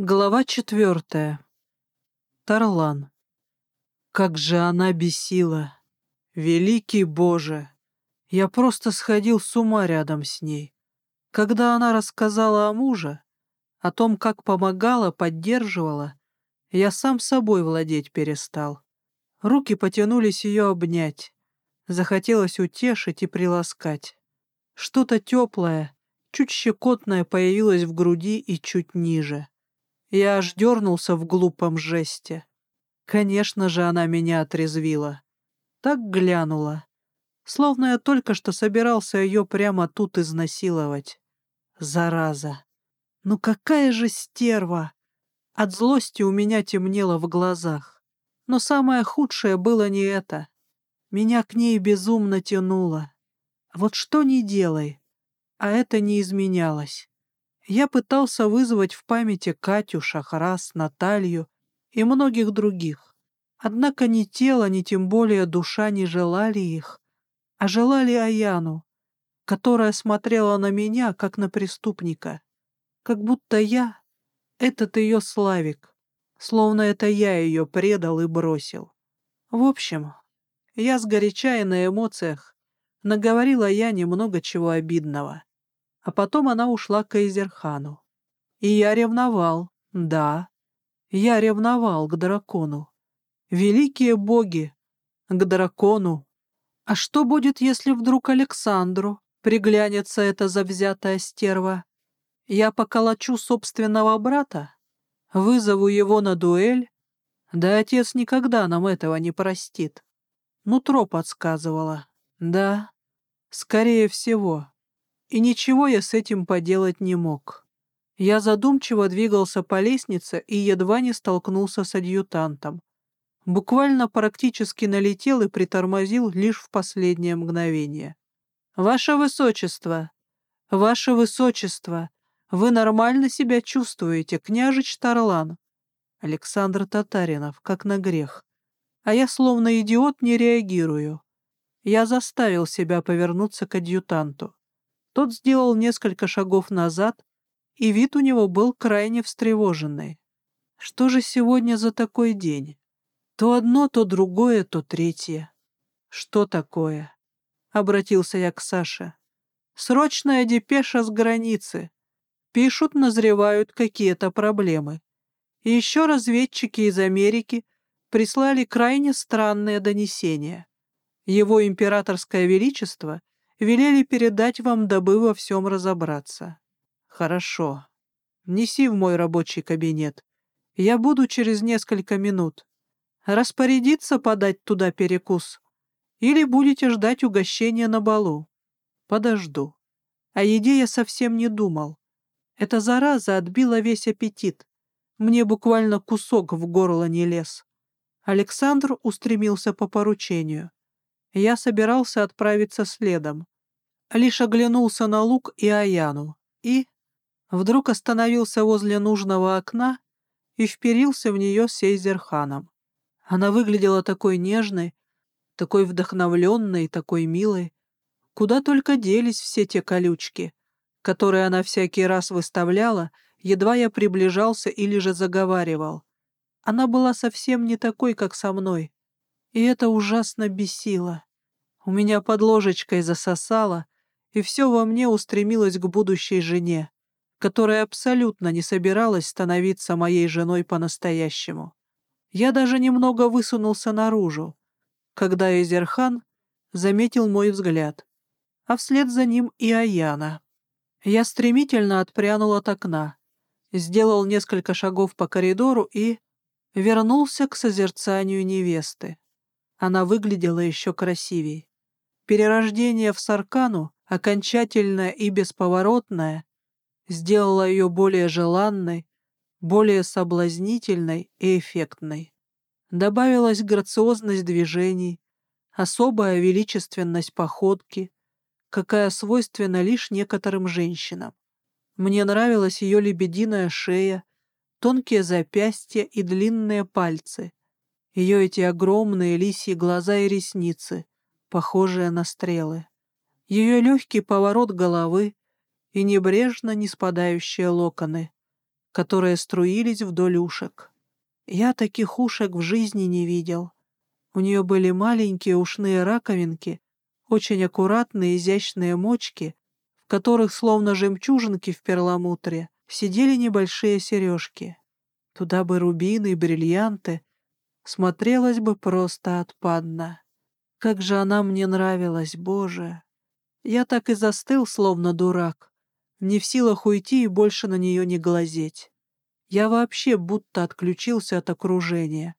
Глава четвертая. Тарлан. Как же она бесила! Великий Боже! Я просто сходил с ума рядом с ней. Когда она рассказала о муже, о том, как помогала, поддерживала, я сам собой владеть перестал. Руки потянулись ее обнять. Захотелось утешить и приласкать. Что-то теплое, чуть щекотное появилось в груди и чуть ниже. Я аж дернулся в глупом жесте. Конечно же, она меня отрезвила. Так глянула. Словно я только что собирался ее прямо тут изнасиловать. Зараза. Ну какая же стерва! От злости у меня темнело в глазах. Но самое худшее было не это. Меня к ней безумно тянуло. Вот что ни делай, а это не изменялось. Я пытался вызвать в памяти Катю, Шахрас, Наталью и многих других. Однако ни тело, ни тем более душа не желали их, а желали Аяну, которая смотрела на меня, как на преступника, как будто я — этот ее Славик, словно это я ее предал и бросил. В общем, я сгоряча и на эмоциях наговорила я немного чего обидного. А потом она ушла к Эйзерхану. И я ревновал, да, я ревновал к дракону. Великие боги, к дракону. А что будет, если вдруг Александру приглянется эта завзятая стерва? Я поколочу собственного брата? Вызову его на дуэль? Да отец никогда нам этого не простит. Нутро подсказывало. Да, скорее всего и ничего я с этим поделать не мог. Я задумчиво двигался по лестнице и едва не столкнулся с адъютантом. Буквально практически налетел и притормозил лишь в последнее мгновение. «Ваше Высочество! Ваше Высочество! Вы нормально себя чувствуете, княжич Тарлан?» Александр Татаринов, как на грех. А я словно идиот не реагирую. Я заставил себя повернуться к адъютанту. Тот сделал несколько шагов назад, и вид у него был крайне встревоженный. Что же сегодня за такой день? То одно, то другое, то третье. Что такое? Обратился я к Саше. Срочная депеша с границы. Пишут, назревают какие-то проблемы. И еще разведчики из Америки прислали крайне странные донесения. Его императорское величество Велели передать вам, дабы во всем разобраться. Хорошо. Неси в мой рабочий кабинет. Я буду через несколько минут. Распорядиться подать туда перекус? Или будете ждать угощения на балу? Подожду. О еде я совсем не думал. Эта зараза отбила весь аппетит. Мне буквально кусок в горло не лез. Александр устремился по поручению. Я собирался отправиться следом. Лишь оглянулся на лук и Аяну и вдруг остановился возле нужного окна и вперился в нее с Эйзерханом. Она выглядела такой нежной, такой вдохновленной, такой милой. Куда только делись все те колючки, которые она всякий раз выставляла, едва я приближался или же заговаривал. Она была совсем не такой, как со мной, и это ужасно бесило. У меня под ложечкой засосало, и все во мне устремилось к будущей жене, которая абсолютно не собиралась становиться моей женой по-настоящему. Я даже немного высунулся наружу, когда Эзерхан заметил мой взгляд, а вслед за ним и Аяна. Я стремительно отпрянул от окна, сделал несколько шагов по коридору и вернулся к созерцанию невесты. Она выглядела еще красивей. Перерождение в Саркану, окончательное и бесповоротное, сделало ее более желанной, более соблазнительной и эффектной. Добавилась грациозность движений, особая величественность походки, какая свойственна лишь некоторым женщинам. Мне нравилась ее лебединая шея, тонкие запястья и длинные пальцы, ее эти огромные лисьи глаза и ресницы — похожая на стрелы. Ее легкий поворот головы и небрежно не спадающие локоны, которые струились вдоль ушек. Я таких ушек в жизни не видел. У нее были маленькие ушные раковинки, очень аккуратные изящные мочки, в которых, словно жемчужинки в перламутре, сидели небольшие сережки. Туда бы рубины бриллианты. Смотрелась бы просто отпадно. Как же она мне нравилась, Боже! Я так и застыл, словно дурак, не в силах уйти и больше на нее не глазеть. Я вообще будто отключился от окружения.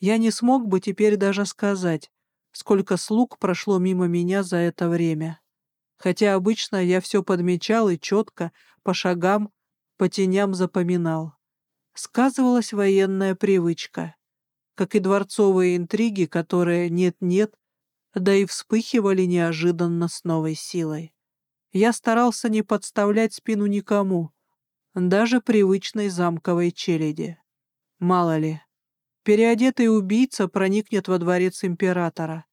Я не смог бы теперь даже сказать, сколько слуг прошло мимо меня за это время. Хотя обычно я все подмечал и четко, по шагам, по теням запоминал. Сказывалась военная привычка, как и дворцовые интриги, которые нет-нет, да и вспыхивали неожиданно с новой силой. Я старался не подставлять спину никому, даже привычной замковой челяди. Мало ли, переодетый убийца проникнет во дворец императора.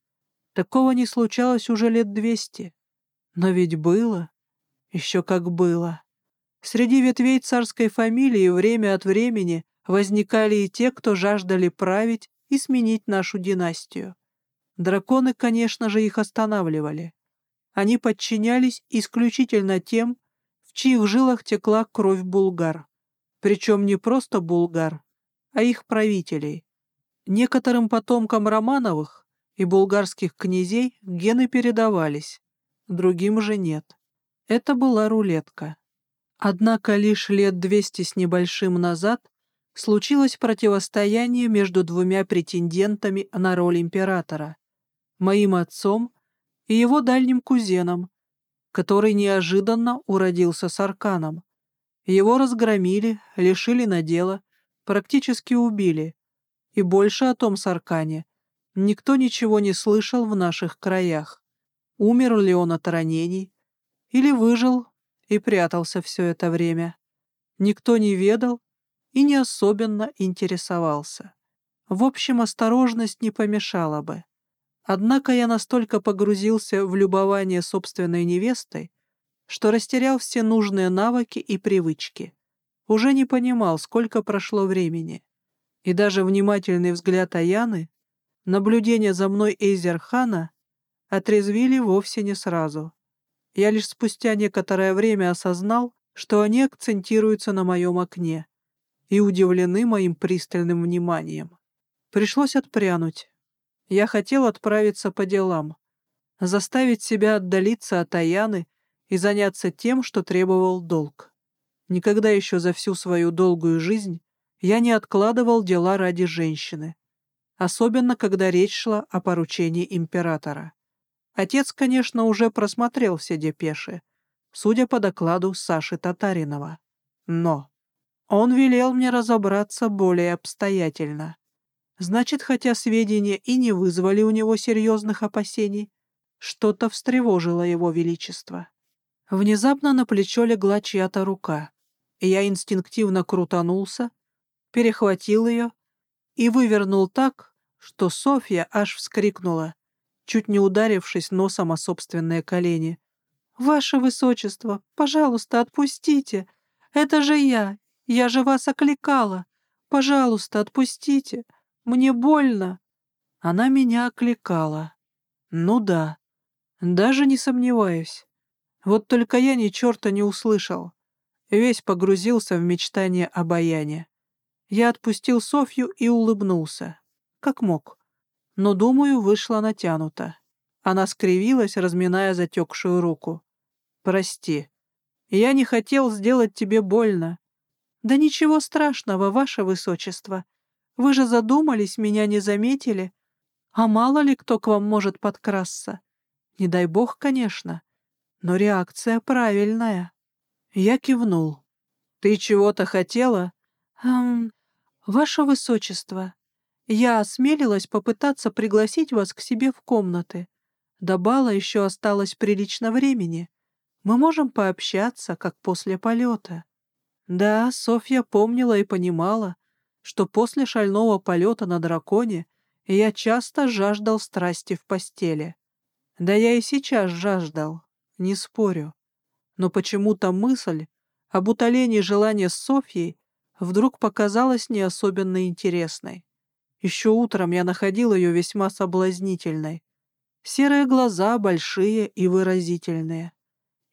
Такого не случалось уже лет двести. Но ведь было, еще как было. Среди ветвей царской фамилии время от времени возникали и те, кто жаждали править и сменить нашу династию. Драконы, конечно же, их останавливали. Они подчинялись исключительно тем, в чьих жилах текла кровь булгар. Причем не просто булгар, а их правителей. Некоторым потомкам Романовых и булгарских князей гены передавались, другим же нет. Это была рулетка. Однако лишь лет двести с небольшим назад случилось противостояние между двумя претендентами на роль императора моим отцом и его дальним кузеном, который неожиданно уродился с арканом. Его разгромили, лишили надела, практически убили. И больше о том Саркане никто ничего не слышал в наших краях. Умер ли он от ранений или выжил и прятался все это время. Никто не ведал и не особенно интересовался. В общем, осторожность не помешала бы. Однако я настолько погрузился в любование собственной невестой, что растерял все нужные навыки и привычки. Уже не понимал, сколько прошло времени. И даже внимательный взгляд Аяны, наблюдение за мной Эйзерхана отрезвили вовсе не сразу. Я лишь спустя некоторое время осознал, что они акцентируются на моем окне и удивлены моим пристальным вниманием. Пришлось отпрянуть, я хотел отправиться по делам, заставить себя отдалиться от Аяны и заняться тем, что требовал долг. Никогда еще за всю свою долгую жизнь я не откладывал дела ради женщины, особенно когда речь шла о поручении императора. Отец, конечно, уже просмотрел все депеши, судя по докладу Саши Татаринова. Но он велел мне разобраться более обстоятельно. Значит, хотя сведения и не вызвали у него серьезных опасений, что-то встревожило его величество. Внезапно на плечо легла чья-то рука, и я инстинктивно крутанулся, перехватил ее и вывернул так, что Софья аж вскрикнула, чуть не ударившись носом о собственные колени. «Ваше высочество, пожалуйста, отпустите! Это же я! Я же вас окликала! Пожалуйста, отпустите!» Мне больно. Она меня окликала. Ну да, даже не сомневаюсь. Вот только я ни черта не услышал. Весь погрузился в мечтание обаяния. Я отпустил Софью и улыбнулся. Как мог. Но, думаю, вышла натянута. Она скривилась, разминая затекшую руку. «Прости. Я не хотел сделать тебе больно». «Да ничего страшного, ваше высочество», вы же задумались, меня не заметили. А мало ли кто к вам может подкрасться. Не дай бог, конечно. Но реакция правильная. Я кивнул. Ты чего-то хотела? Эм, ваше высочество, я осмелилась попытаться пригласить вас к себе в комнаты. До бала еще осталось прилично времени. Мы можем пообщаться, как после полета. Да, Софья помнила и понимала, что после шального полета на драконе я часто жаждал страсти в постели. Да я и сейчас жаждал, не спорю. Но почему-то мысль об утолении желания с Софьей вдруг показалась не особенно интересной. Еще утром я находил ее весьма соблазнительной. Серые глаза большие и выразительные.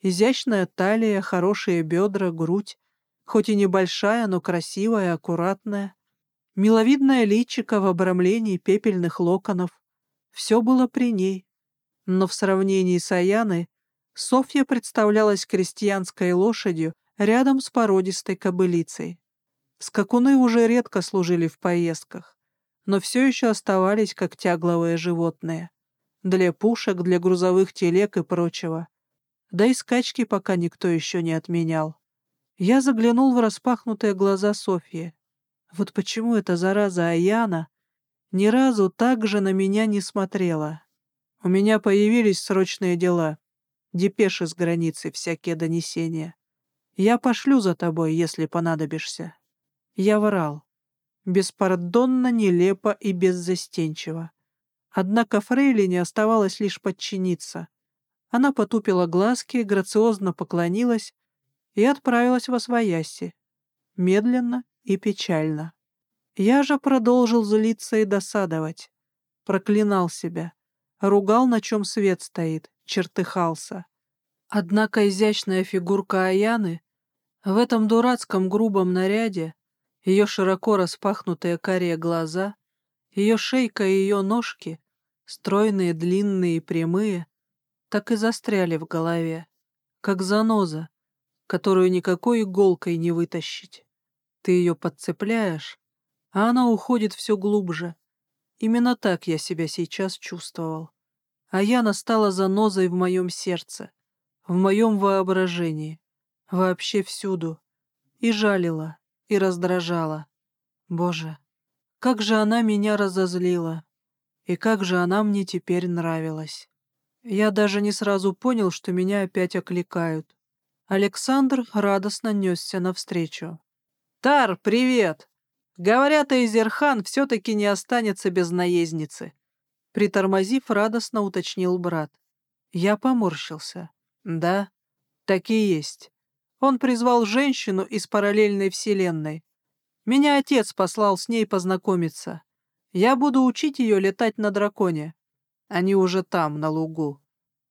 Изящная талия, хорошие бедра, грудь, хоть и небольшая, но красивая, аккуратная. Миловидное личико в обрамлении пепельных локонов. Все было при ней. Но в сравнении с Аяной Софья представлялась крестьянской лошадью рядом с породистой кобылицей. Скакуны уже редко служили в поездках, но все еще оставались как тягловые животные. Для пушек, для грузовых телег и прочего. Да и скачки пока никто еще не отменял. Я заглянул в распахнутые глаза Софьи. Вот почему эта зараза Аяна ни разу так же на меня не смотрела. У меня появились срочные дела. Депеши с границы, всякие донесения. Я пошлю за тобой, если понадобишься. Я врал. Беспардонно, нелепо и беззастенчиво. Однако Фрейлине оставалось лишь подчиниться. Она потупила глазки, грациозно поклонилась и отправилась во свояси. Медленно и печально. Я же продолжил злиться и досадовать. Проклинал себя. Ругал, на чем свет стоит, чертыхался. Однако изящная фигурка Аяны в этом дурацком грубом наряде, ее широко распахнутые карие глаза, ее шейка и ее ножки, стройные, длинные и прямые, так и застряли в голове, как заноза, которую никакой иголкой не вытащить. Ты ее подцепляешь, а она уходит все глубже. Именно так я себя сейчас чувствовал. А Яна стала занозой в моем сердце, в моем воображении, вообще всюду. И жалила, и раздражала. Боже, как же она меня разозлила, и как же она мне теперь нравилась. Я даже не сразу понял, что меня опять окликают. Александр радостно несся навстречу. «Тар, привет! Говорят, Эйзерхан все-таки не останется без наездницы», притормозив, радостно уточнил брат. Я поморщился. «Да, так и есть. Он призвал женщину из параллельной вселенной. Меня отец послал с ней познакомиться. Я буду учить ее летать на драконе. Они уже там, на лугу.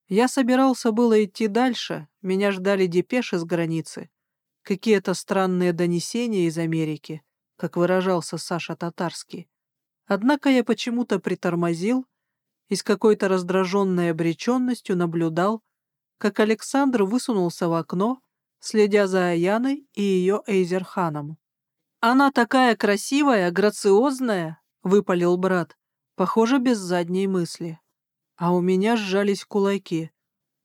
Я собирался было идти дальше, меня ждали депеши с границы. Какие-то странные донесения из Америки, как выражался Саша Татарский. Однако я почему-то притормозил и с какой-то раздраженной обреченностью наблюдал, как Александр высунулся в окно, следя за Аяной и ее Эйзерханом. «Она такая красивая, грациозная!» — выпалил брат, похоже, без задней мысли. А у меня сжались кулаки.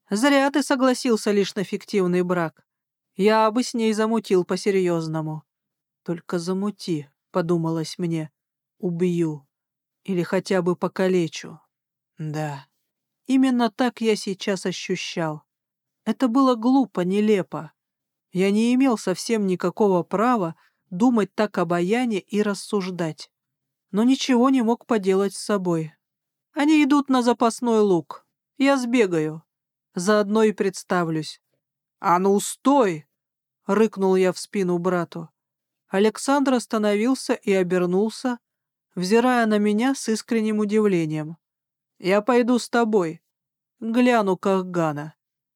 Зря ты согласился лишь на фиктивный брак. Я бы с ней замутил по-серьезному. Только замути, подумалось мне. Убью. Или хотя бы покалечу. Да. Именно так я сейчас ощущал. Это было глупо, нелепо. Я не имел совсем никакого права думать так об Аяне и рассуждать. Но ничего не мог поделать с собой. Они идут на запасной лук. Я сбегаю. Заодно и представлюсь. «А ну, стой!» — рыкнул я в спину брату. Александр остановился и обернулся, взирая на меня с искренним удивлением. «Я пойду с тобой. Гляну Кахгана.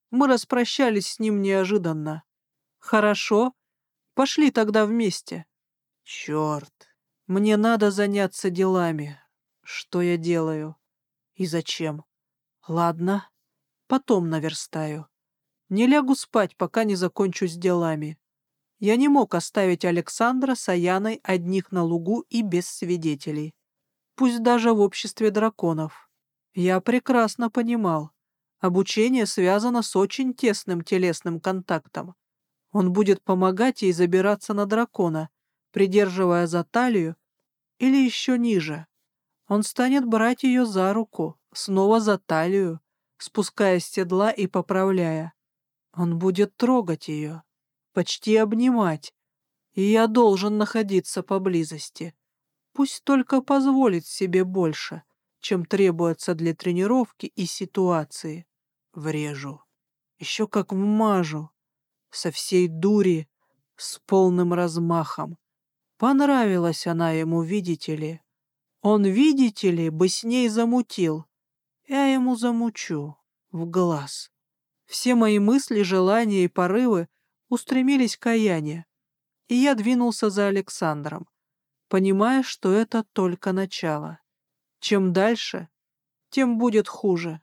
Мы распрощались с ним неожиданно. Хорошо. Пошли тогда вместе». «Черт! Мне надо заняться делами. Что я делаю?» И зачем? Ладно, потом наверстаю. Не лягу спать, пока не закончу с делами. Я не мог оставить Александра с Аяной одних на лугу и без свидетелей. Пусть даже в обществе драконов. Я прекрасно понимал. Обучение связано с очень тесным телесным контактом. Он будет помогать ей забираться на дракона, придерживая за талию или еще ниже. Он станет брать ее за руку, снова за талию, спуская с седла и поправляя. Он будет трогать ее, почти обнимать, и я должен находиться поблизости. Пусть только позволит себе больше, чем требуется для тренировки и ситуации. Врежу. Еще как вмажу. Со всей дури, с полным размахом. Понравилась она ему, видите ли. Он, видите ли, бы с ней замутил. Я ему замучу в глаз. Все мои мысли, желания и порывы устремились к Аяне, и я двинулся за Александром, понимая, что это только начало. Чем дальше, тем будет хуже.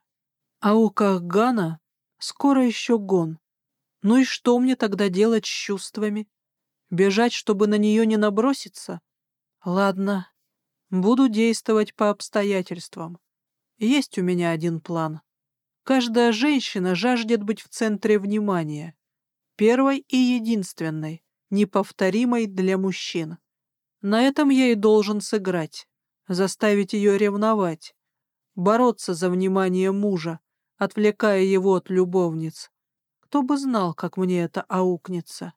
А у Кахгана скоро еще гон. Ну и что мне тогда делать с чувствами? Бежать, чтобы на нее не наброситься? Ладно, буду действовать по обстоятельствам. Есть у меня один план. Каждая женщина жаждет быть в центре внимания. Первой и единственной, неповторимой для мужчин. На этом я и должен сыграть, заставить ее ревновать, бороться за внимание мужа, отвлекая его от любовниц. Кто бы знал, как мне это аукнется.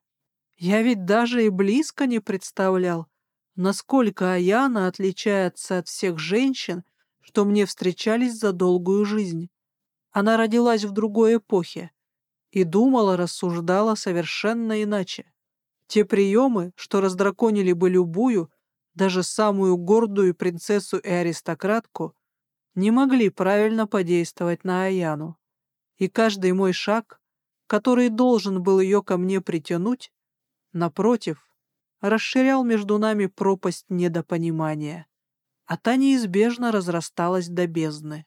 Я ведь даже и близко не представлял, насколько Аяна отличается от всех женщин, что мне встречались за долгую жизнь. Она родилась в другой эпохе и думала, рассуждала совершенно иначе. Те приемы, что раздраконили бы любую, даже самую гордую принцессу и аристократку, не могли правильно подействовать на Аяну. И каждый мой шаг, который должен был ее ко мне притянуть, напротив, расширял между нами пропасть недопонимания, а та неизбежно разрасталась до бездны.